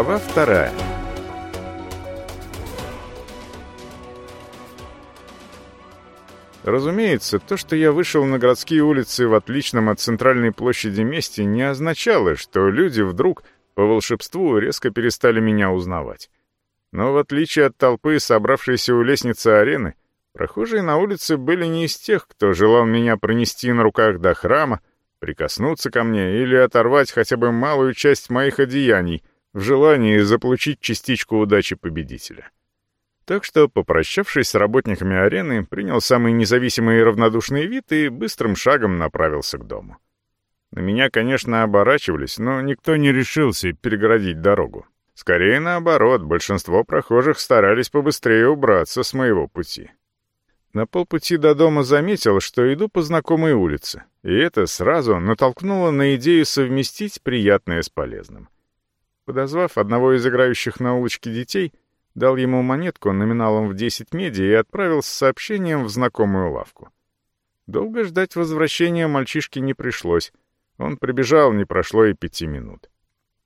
Глава вторая. Разумеется, то, что я вышел на городские улицы в отличном от центральной площади месте, не означало, что люди вдруг по волшебству резко перестали меня узнавать. Но в отличие от толпы, собравшейся у лестницы арены, прохожие на улице были не из тех, кто желал меня пронести на руках до храма, прикоснуться ко мне или оторвать хотя бы малую часть моих одеяний в желании заполучить частичку удачи победителя. Так что, попрощавшись с работниками арены, принял самый независимый и равнодушный вид и быстрым шагом направился к дому. На меня, конечно, оборачивались, но никто не решился перегородить дорогу. Скорее наоборот, большинство прохожих старались побыстрее убраться с моего пути. На полпути до дома заметил, что иду по знакомой улице, и это сразу натолкнуло на идею совместить приятное с полезным. Подозвав одного из играющих на улочке детей, дал ему монетку номиналом в 10 меди и отправил с сообщением в знакомую лавку. Долго ждать возвращения мальчишке не пришлось. Он прибежал, не прошло и пяти минут.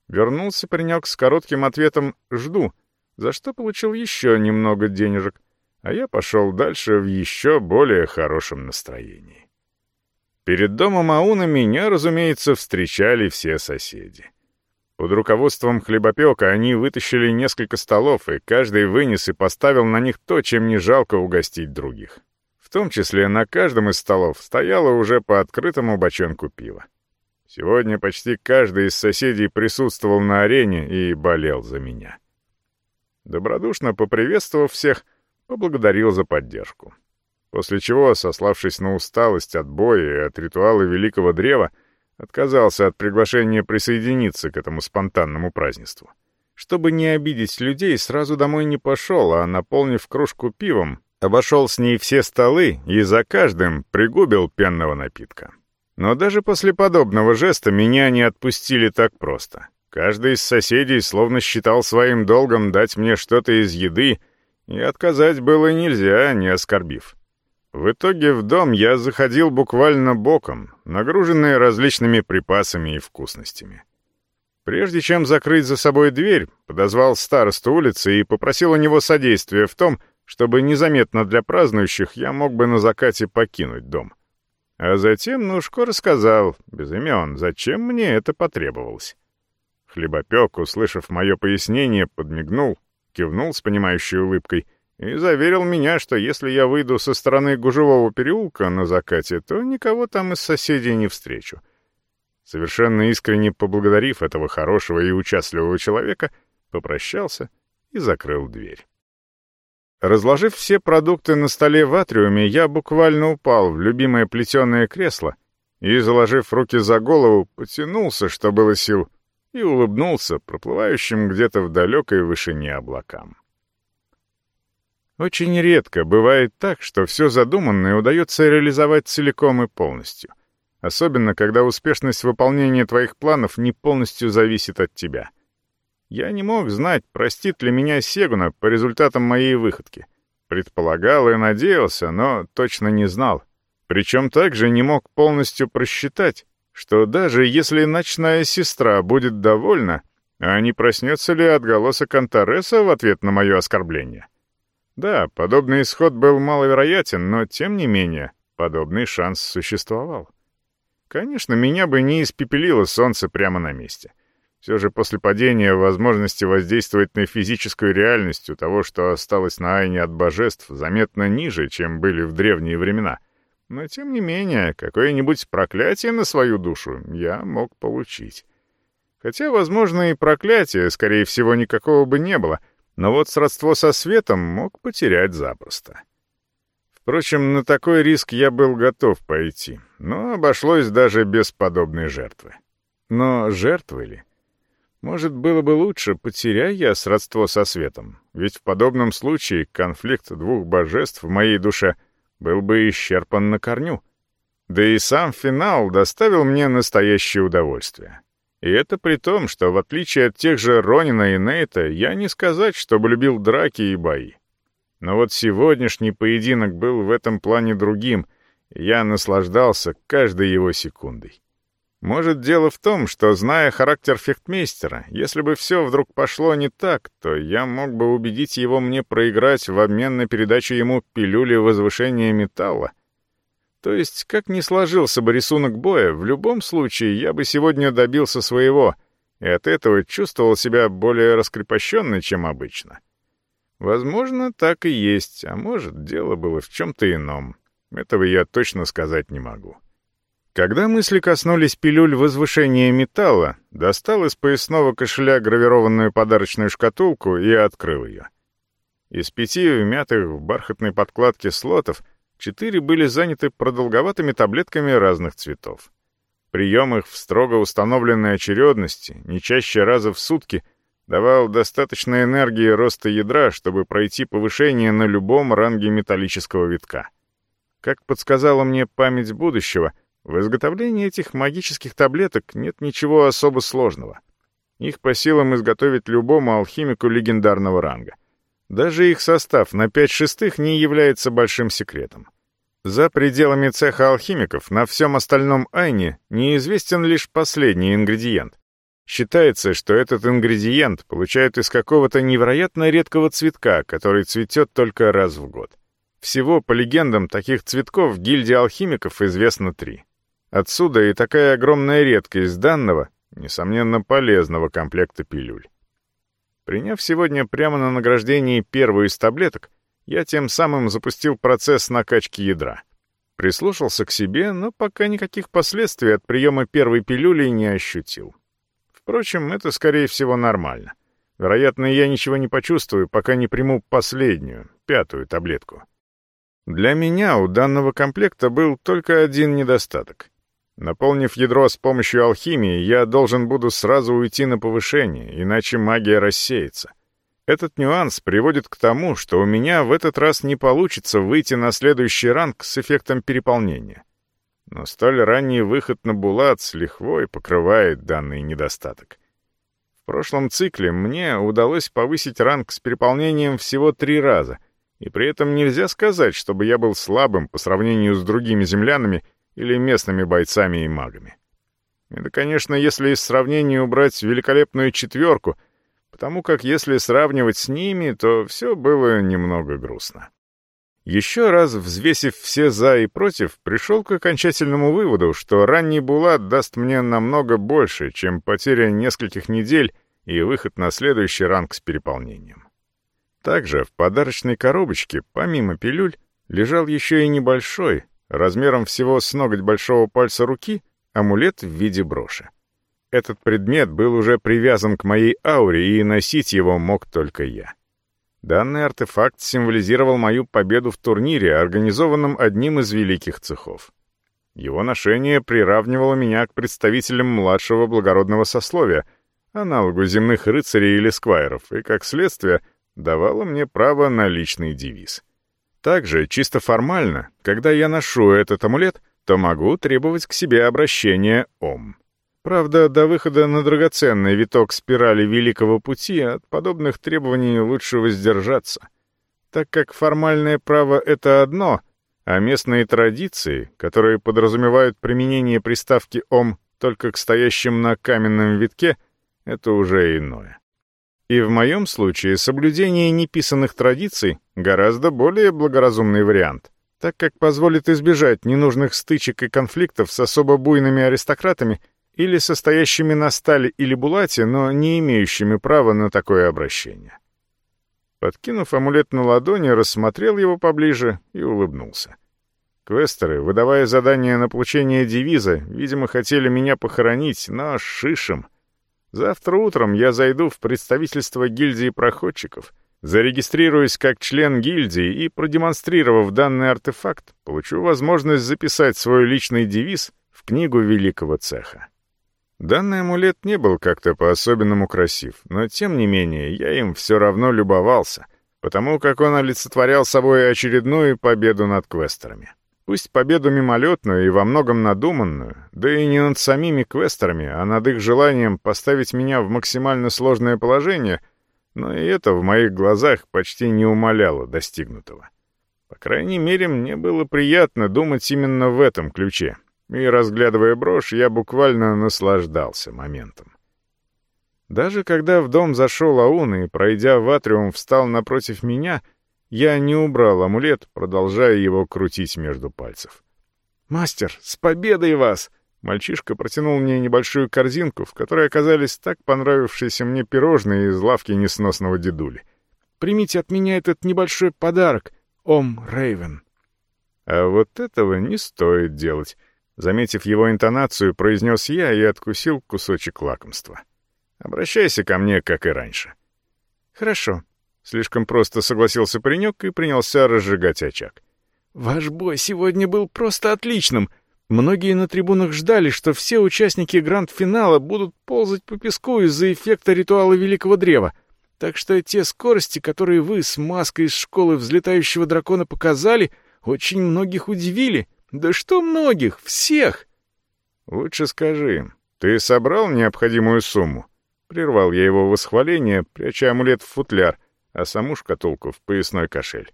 Вернулся паренек с коротким ответом «Жду», за что получил еще немного денежек, а я пошел дальше в еще более хорошем настроении. Перед домом Ауна меня, разумеется, встречали все соседи. Под руководством хлебопека они вытащили несколько столов, и каждый вынес и поставил на них то, чем не жалко угостить других. В том числе на каждом из столов стояло уже по открытому бочонку пива. Сегодня почти каждый из соседей присутствовал на арене и болел за меня. Добродушно поприветствовав всех, поблагодарил за поддержку. После чего, сославшись на усталость от боя и от ритуала Великого Древа, Отказался от приглашения присоединиться к этому спонтанному празднеству. Чтобы не обидеть людей, сразу домой не пошел, а, наполнив кружку пивом, обошел с ней все столы и за каждым пригубил пенного напитка. Но даже после подобного жеста меня не отпустили так просто. Каждый из соседей словно считал своим долгом дать мне что-то из еды, и отказать было нельзя, не оскорбив. В итоге в дом я заходил буквально боком, нагруженный различными припасами и вкусностями. Прежде чем закрыть за собой дверь, подозвал старосту улицы и попросил у него содействия в том, чтобы незаметно для празднующих я мог бы на закате покинуть дом. А затем Нушко рассказал, без имен, зачем мне это потребовалось. Хлебопек, услышав мое пояснение, подмигнул, кивнул с понимающей улыбкой и заверил меня, что если я выйду со стороны Гужевого переулка на закате, то никого там из соседей не встречу. Совершенно искренне поблагодарив этого хорошего и участливого человека, попрощался и закрыл дверь. Разложив все продукты на столе в атриуме, я буквально упал в любимое плетеное кресло и, заложив руки за голову, потянулся, что было сил, и улыбнулся проплывающим где-то в далекой вышине облакам. Очень редко бывает так, что все задуманное удается реализовать целиком и полностью. Особенно, когда успешность выполнения твоих планов не полностью зависит от тебя. Я не мог знать, простит ли меня Сегуна по результатам моей выходки. Предполагал и надеялся, но точно не знал. Причем также не мог полностью просчитать, что даже если ночная сестра будет довольна, а не проснется ли отголосок Антареса в ответ на мое оскорбление. Да, подобный исход был маловероятен, но тем не менее, подобный шанс существовал. Конечно, меня бы не испепелило солнце прямо на месте. Все же после падения возможности воздействовать на физическую реальность у того, что осталось на Айне от божеств, заметно ниже, чем были в древние времена. Но тем не менее, какое-нибудь проклятие на свою душу я мог получить. Хотя, возможно, и проклятия, скорее всего, никакого бы не было — но вот сродство со светом мог потерять запросто. Впрочем, на такой риск я был готов пойти, но обошлось даже без подобной жертвы. Но жертвы ли? Может, было бы лучше, потеряя я сродство со светом, ведь в подобном случае конфликт двух божеств в моей душе был бы исчерпан на корню. Да и сам финал доставил мне настоящее удовольствие. И это при том, что в отличие от тех же Ронина и Нейта, я не сказать, чтобы любил драки и бои. Но вот сегодняшний поединок был в этом плане другим, и я наслаждался каждой его секундой. Может, дело в том, что, зная характер фехтмейстера, если бы все вдруг пошло не так, то я мог бы убедить его мне проиграть в обмен на передачу ему пилюли возвышения металла. То есть, как ни сложился бы рисунок боя, в любом случае я бы сегодня добился своего, и от этого чувствовал себя более раскрепощенной, чем обычно. Возможно, так и есть, а может, дело было в чем-то ином. Этого я точно сказать не могу. Когда мысли коснулись пилюль возвышения металла, достал из поясного кошеля гравированную подарочную шкатулку и открыл ее. Из пяти вмятых в бархатной подкладке слотов четыре были заняты продолговатыми таблетками разных цветов. Прием их в строго установленной очередности, не чаще раза в сутки, давал достаточно энергии роста ядра, чтобы пройти повышение на любом ранге металлического витка. Как подсказала мне память будущего — в изготовлении этих магических таблеток нет ничего особо сложного. Их по силам изготовить любому алхимику легендарного ранга. Даже их состав на 5 шестых не является большим секретом. За пределами цеха алхимиков на всем остальном Айне неизвестен лишь последний ингредиент. Считается, что этот ингредиент получают из какого-то невероятно редкого цветка, который цветет только раз в год. Всего, по легендам, таких цветков в гильдии алхимиков известно три. Отсюда и такая огромная редкость данного, несомненно, полезного комплекта пилюль. Приняв сегодня прямо на награждении первую из таблеток, я тем самым запустил процесс накачки ядра. Прислушался к себе, но пока никаких последствий от приема первой пилюли не ощутил. Впрочем, это, скорее всего, нормально. Вероятно, я ничего не почувствую, пока не приму последнюю, пятую таблетку. Для меня у данного комплекта был только один недостаток. Наполнив ядро с помощью алхимии, я должен буду сразу уйти на повышение, иначе магия рассеется. Этот нюанс приводит к тому, что у меня в этот раз не получится выйти на следующий ранг с эффектом переполнения. Но столь ранний выход на Булат с лихвой покрывает данный недостаток. В прошлом цикле мне удалось повысить ранг с переполнением всего три раза, и при этом нельзя сказать, чтобы я был слабым по сравнению с другими землянами или местными бойцами и магами. Это, конечно, если из сравнения убрать великолепную четверку, потому как если сравнивать с ними, то все было немного грустно. Еще раз взвесив все «за» и «против», пришел к окончательному выводу, что ранний Булат даст мне намного больше, чем потеря нескольких недель и выход на следующий ранг с переполнением. Также в подарочной коробочке, помимо пилюль, лежал еще и небольшой, размером всего с ноготь большого пальца руки, амулет в виде броши. Этот предмет был уже привязан к моей ауре, и носить его мог только я. Данный артефакт символизировал мою победу в турнире, организованном одним из великих цехов. Его ношение приравнивало меня к представителям младшего благородного сословия, аналогу земных рыцарей или сквайров, и, как следствие, давало мне право на личный девиз — также, чисто формально, когда я ношу этот амулет, то могу требовать к себе обращения «Ом». Правда, до выхода на драгоценный виток спирали Великого Пути от подобных требований лучше воздержаться, так как формальное право — это одно, а местные традиции, которые подразумевают применение приставки «Ом» только к стоящим на каменном витке, это уже иное. И в моем случае соблюдение неписанных традиций гораздо более благоразумный вариант, так как позволит избежать ненужных стычек и конфликтов с особо буйными аристократами или состоящими на стали или булате, но не имеющими права на такое обращение. Подкинув амулет на ладони, рассмотрел его поближе и улыбнулся. Квестеры, выдавая задание на получение девиза, видимо, хотели меня похоронить, но шишем — Завтра утром я зайду в представительство гильдии проходчиков, зарегистрируюсь как член гильдии и, продемонстрировав данный артефакт, получу возможность записать свой личный девиз в книгу великого цеха. Данный амулет не был как-то по-особенному красив, но тем не менее я им все равно любовался, потому как он олицетворял собой очередную победу над квестерами. Пусть победу мимолетную и во многом надуманную, да и не над самими квестерами, а над их желанием поставить меня в максимально сложное положение, но и это в моих глазах почти не умаляло достигнутого. По крайней мере, мне было приятно думать именно в этом ключе, и, разглядывая брошь, я буквально наслаждался моментом. Даже когда в дом зашел Аун и, пройдя в атриум, встал напротив меня, я не убрал амулет, продолжая его крутить между пальцев. «Мастер, с победой вас!» Мальчишка протянул мне небольшую корзинку, в которой оказались так понравившиеся мне пирожные из лавки несносного дедули. «Примите от меня этот небольшой подарок, Ом Рейвен». А вот этого не стоит делать. Заметив его интонацию, произнес я и откусил кусочек лакомства. Обращайся ко мне, как и раньше. Хорошо. Слишком просто согласился паренек и принялся разжигать очаг. Ваш бой сегодня был просто отличным. Многие на трибунах ждали, что все участники гранд-финала будут ползать по песку из-за эффекта ритуала Великого Древа. Так что те скорости, которые вы с маской из школы взлетающего дракона показали, очень многих удивили. Да что многих? Всех! Лучше скажи, ты собрал необходимую сумму? Прервал я его восхваление, пряча амулет в футляр, а саму шкатулку в поясной кошель.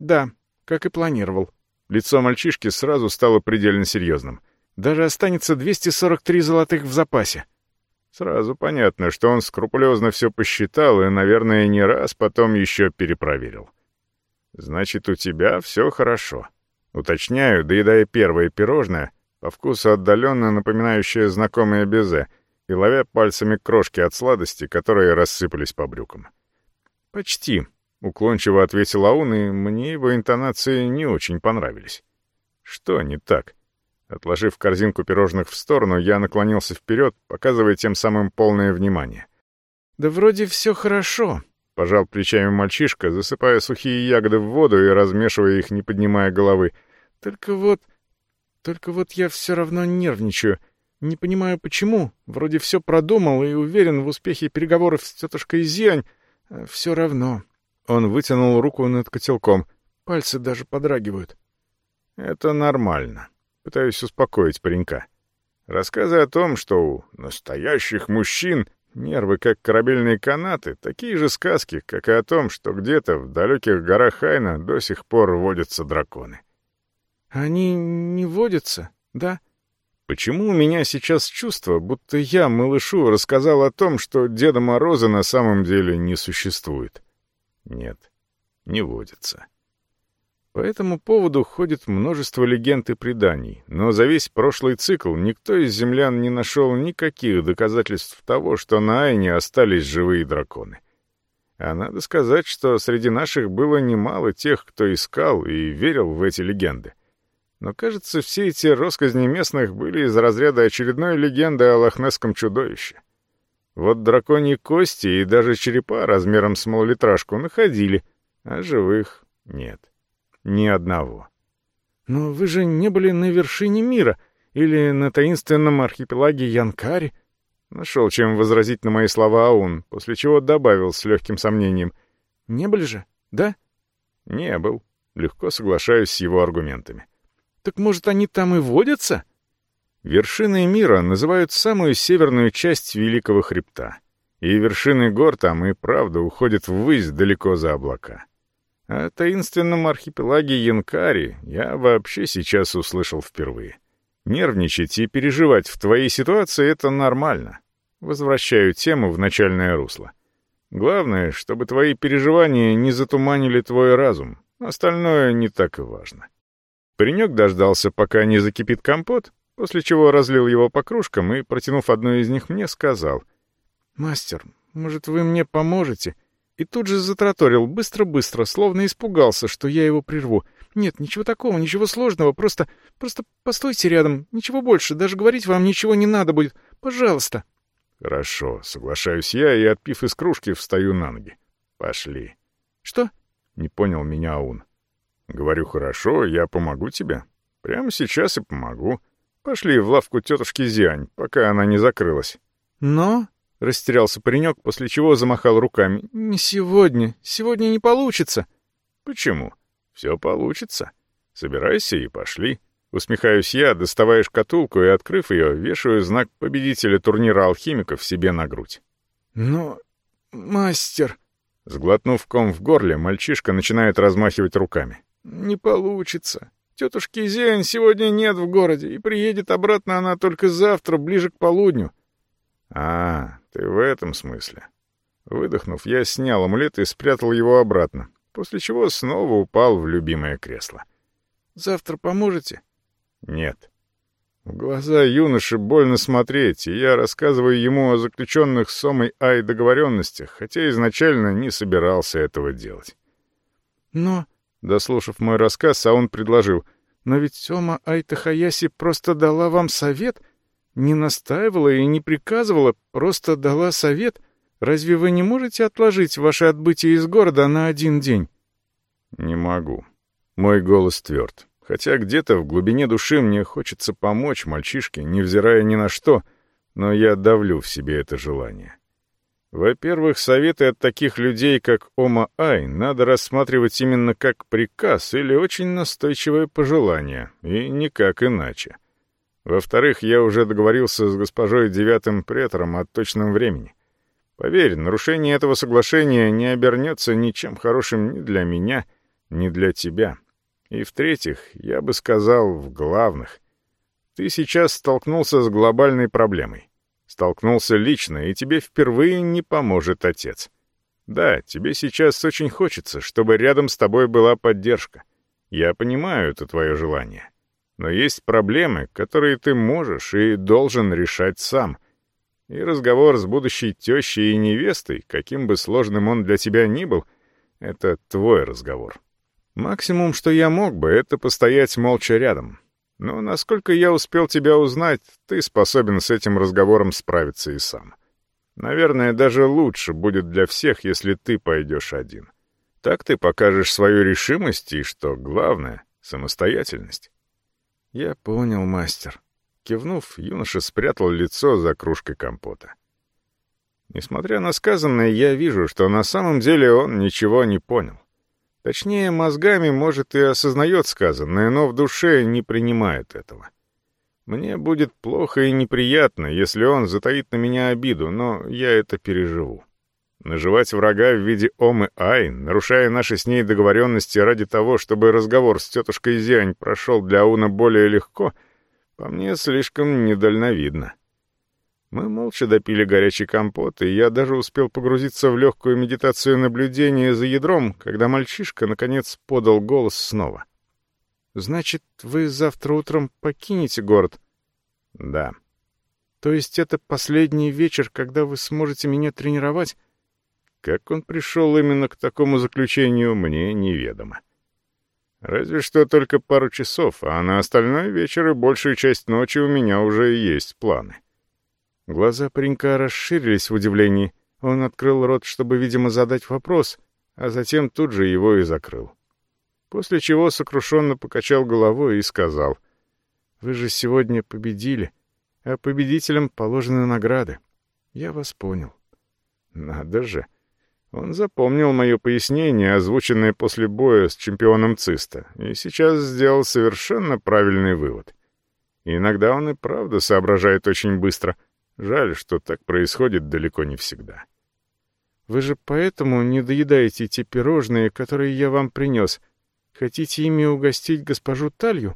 «Да, как и планировал». Лицо мальчишки сразу стало предельно серьезным. «Даже останется 243 золотых в запасе». Сразу понятно, что он скрупулезно все посчитал и, наверное, не раз потом еще перепроверил. «Значит, у тебя все хорошо». Уточняю, доедая первое пирожное, по вкусу отдаленно напоминающее знакомое безе, и ловя пальцами крошки от сладости, которые рассыпались по брюкам. «Почти», — уклончиво ответил Аун, и мне его интонации не очень понравились. «Что не так?» Отложив корзинку пирожных в сторону, я наклонился вперед, показывая тем самым полное внимание. «Да вроде все хорошо», — пожал плечами мальчишка, засыпая сухие ягоды в воду и размешивая их, не поднимая головы. «Только вот... Только вот я все равно нервничаю. Не понимаю, почему. Вроде все продумал и уверен в успехе переговоров с тетушкой Зиань. А все равно. Он вытянул руку над котелком. Пальцы даже подрагивают. Это нормально. Пытаюсь успокоить паренька. Рассказы о том, что у настоящих мужчин нервы как корабельные канаты, такие же сказки, как и о том, что где-то в далеких горах Хайна до сих пор водятся драконы. «Они не водятся, да?» Почему у меня сейчас чувство, будто я малышу рассказал о том, что Деда Мороза на самом деле не существует? Нет, не водится. По этому поводу ходит множество легенд и преданий, но за весь прошлый цикл никто из землян не нашел никаких доказательств того, что на Айне остались живые драконы. А надо сказать, что среди наших было немало тех, кто искал и верил в эти легенды. Но, кажется, все эти росказни местных были из разряда очередной легенды о лохнесском чудовище. Вот драконьи кости и даже черепа размером с малолитражку находили, а живых нет. Ни одного. «Но вы же не были на вершине мира или на таинственном архипелаге Янкари?» Нашел чем возразить на мои слова Аун, после чего добавил с легким сомнением. «Не были же, да?» «Не был». Легко соглашаюсь с его аргументами. Так может, они там и водятся? Вершиной мира называют самую северную часть Великого Хребта. И вершины гор там и правда уходят ввысь далеко за облака. О таинственном архипелаге Янкари я вообще сейчас услышал впервые. Нервничать и переживать в твоей ситуации — это нормально. Возвращаю тему в начальное русло. Главное, чтобы твои переживания не затуманили твой разум. Остальное не так и важно. Паренек дождался, пока не закипит компот, после чего разлил его по кружкам и, протянув одну из них мне, сказал. «Мастер, может, вы мне поможете?» И тут же затраторил быстро-быстро, словно испугался, что я его прерву. «Нет, ничего такого, ничего сложного, просто... просто постойте рядом, ничего больше, даже говорить вам ничего не надо будет. Пожалуйста». «Хорошо, соглашаюсь я и, отпив из кружки, встаю на ноги. Пошли». «Что?» — не понял меня Аун. Говорю, хорошо, я помогу тебе. Прямо сейчас и помогу. Пошли в лавку тетушки Зиань, пока она не закрылась. Но... — растерялся паренек, после чего замахал руками. «Не сегодня. Сегодня не получится». «Почему? Все получится. Собирайся и пошли». Усмехаюсь я, доставая шкатулку и, открыв ее, вешаю знак победителя турнира алхимиков себе на грудь. «Но... мастер...» Сглотнув ком в горле, мальчишка начинает размахивать руками. «Не получится. Тетушки Зиань сегодня нет в городе, и приедет обратно она только завтра, ближе к полудню». «А, ты в этом смысле». Выдохнув, я снял амулет и спрятал его обратно, после чего снова упал в любимое кресло. «Завтра поможете?» «Нет». В глаза юноши больно смотреть, и я рассказываю ему о заключенных с Сомой Ай договоренностях, хотя изначально не собирался этого делать. «Но...» — дослушав мой рассказ, а он предложил, «но ведь Сома Ай Тахаяси просто дала вам совет, не настаивала и не приказывала, просто дала совет. Разве вы не можете отложить ваше отбытие из города на один день?» «Не могу». Мой голос тверд. Хотя где-то в глубине души мне хочется помочь мальчишке, невзирая ни на что, но я давлю в себе это желание. Во-первых, советы от таких людей, как Ома Ай, надо рассматривать именно как приказ или очень настойчивое пожелание, и никак иначе. Во-вторых, я уже договорился с госпожой девятым претором о точном времени. Поверь, нарушение этого соглашения не обернется ничем хорошим ни для меня, ни для тебя. И в-третьих, я бы сказал, в главных. Ты сейчас столкнулся с глобальной проблемой. Столкнулся лично, и тебе впервые не поможет отец. Да, тебе сейчас очень хочется, чтобы рядом с тобой была поддержка. Я понимаю это твое желание. Но есть проблемы, которые ты можешь и должен решать сам. И разговор с будущей тещей и невестой, каким бы сложным он для тебя ни был, это твой разговор. Максимум, что я мог бы, это постоять молча рядом. Но, насколько я успел тебя узнать, ты способен с этим разговором справиться и сам. Наверное, даже лучше будет для всех, если ты пойдешь один. Так ты покажешь свою решимость и, что главное, самостоятельность. Я понял, мастер. Кивнув, юноша спрятал лицо за кружкой компота. Несмотря на сказанное, я вижу, что на самом деле он ничего не понял. Точнее, мозгами, может, и осознает сказанное, но в душе не принимает этого. Мне будет плохо и неприятно, если он затаит на меня обиду, но я это переживу. Наживать врага в виде Омы Ай, нарушая наши с ней договоренности ради того, чтобы разговор с тетушкой Зянь прошел для Ауна более легко, по мне слишком недальновидно. Мы молча допили горячий компот, и я даже успел погрузиться в легкую медитацию наблюдения за ядром, когда мальчишка, наконец, подал голос снова. «Значит, вы завтра утром покинете город?» «Да». «То есть это последний вечер, когда вы сможете меня тренировать?» Как он пришел именно к такому заключению, мне неведомо. Разве что только пару часов, а на остальной вечер и большую часть ночи у меня уже есть планы. Глаза паренька расширились в удивлении. Он открыл рот, чтобы, видимо, задать вопрос, а затем тут же его и закрыл. После чего сокрушенно покачал головой и сказал, «Вы же сегодня победили, а победителям положены награды. Я вас понял». «Надо же!» Он запомнил мое пояснение, озвученное после боя с чемпионом Циста, и сейчас сделал совершенно правильный вывод. Иногда он и правда соображает очень быстро — Жаль, что так происходит далеко не всегда. Вы же поэтому не доедаете те пирожные, которые я вам принес. Хотите ими угостить госпожу Талью?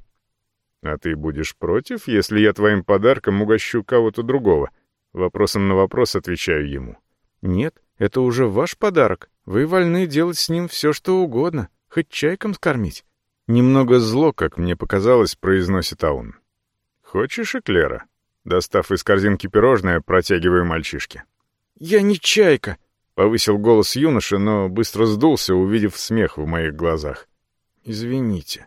А ты будешь против, если я твоим подарком угощу кого-то другого? Вопросом на вопрос отвечаю ему. Нет, это уже ваш подарок. Вы вольны делать с ним все, что угодно, хоть чайком скормить. Немного зло, как мне показалось, произносит Аун. Хочешь эклера? Достав из корзинки пирожное, протягиваю мальчишке. «Я не чайка!» — повысил голос юноши, но быстро сдулся, увидев смех в моих глазах. «Извините».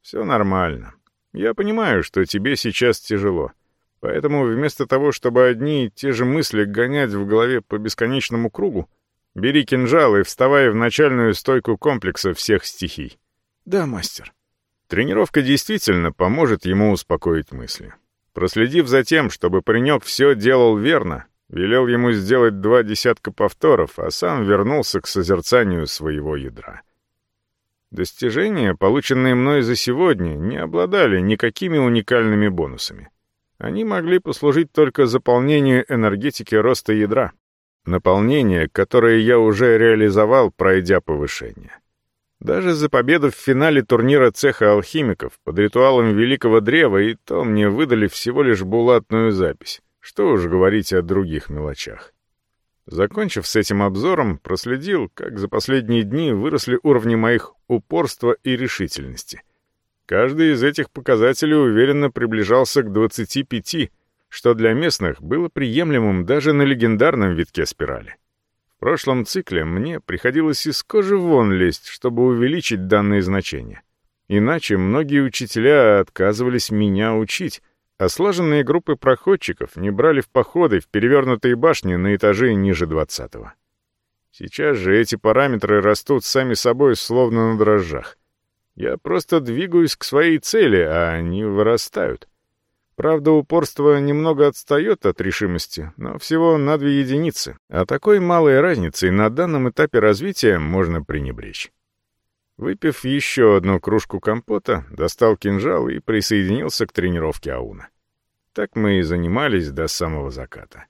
«Все нормально. Я понимаю, что тебе сейчас тяжело. Поэтому вместо того, чтобы одни и те же мысли гонять в голове по бесконечному кругу, бери кинжал и вставай в начальную стойку комплекса всех стихий». «Да, мастер». Тренировка действительно поможет ему успокоить мысли. Проследив за тем, чтобы паренек все делал верно, велел ему сделать два десятка повторов, а сам вернулся к созерцанию своего ядра. Достижения, полученные мной за сегодня, не обладали никакими уникальными бонусами. Они могли послужить только заполнению энергетики роста ядра, наполнение, которое я уже реализовал, пройдя повышение. Даже за победу в финале турнира цеха алхимиков под ритуалом Великого Древа и то мне выдали всего лишь булатную запись. Что уж говорить о других мелочах. Закончив с этим обзором, проследил, как за последние дни выросли уровни моих упорства и решительности. Каждый из этих показателей уверенно приближался к 25, что для местных было приемлемым даже на легендарном витке спирали. В прошлом цикле мне приходилось из кожи вон лезть, чтобы увеличить данные значения. Иначе многие учителя отказывались меня учить, а слаженные группы проходчиков не брали в походы в перевернутые башни на этажи ниже двадцатого. Сейчас же эти параметры растут сами собой, словно на дрожжах. Я просто двигаюсь к своей цели, а они вырастают. Правда, упорство немного отстает от решимости, но всего на две единицы, а такой малой разницей на данном этапе развития можно пренебречь. Выпив еще одну кружку компота, достал кинжал и присоединился к тренировке Ауна. Так мы и занимались до самого заката.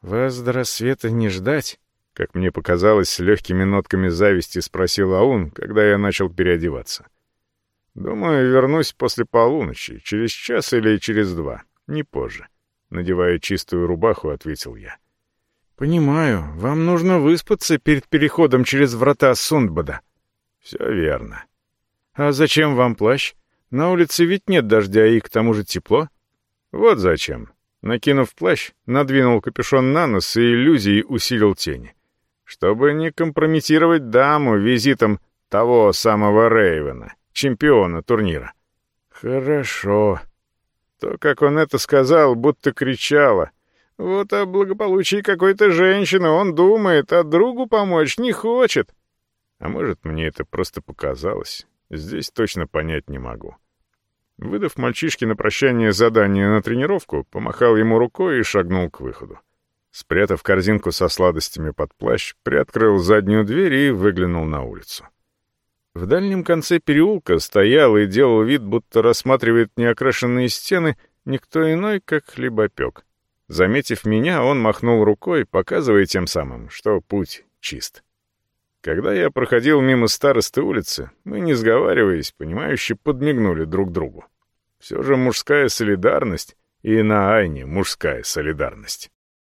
«Вас до рассвета не ждать?» Как мне показалось, с легкими нотками зависти спросил Аун, когда я начал переодеваться. «Думаю, вернусь после полуночи, через час или через два, не позже», — надевая чистую рубаху, ответил я. «Понимаю, вам нужно выспаться перед переходом через врата Сундбада». «Все верно». «А зачем вам плащ? На улице ведь нет дождя и к тому же тепло». «Вот зачем». Накинув плащ, надвинул капюшон на нос и иллюзией усилил тени чтобы не компрометировать даму визитом того самого Рейвена, чемпиона турнира. Хорошо. То, как он это сказал, будто кричала. Вот о благополучии какой-то женщины он думает, а другу помочь не хочет. А может, мне это просто показалось. Здесь точно понять не могу. Выдав мальчишке на прощание задание на тренировку, помахал ему рукой и шагнул к выходу. Спрятав корзинку со сладостями под плащ, приоткрыл заднюю дверь и выглянул на улицу. В дальнем конце переулка стоял и делал вид, будто рассматривает неокрашенные стены никто иной, как хлебопек. Заметив меня, он махнул рукой, показывая тем самым, что путь чист. Когда я проходил мимо старосты улицы, мы, не сговариваясь, понимающе подмигнули друг другу. Все же мужская солидарность, и на Айне мужская солидарность.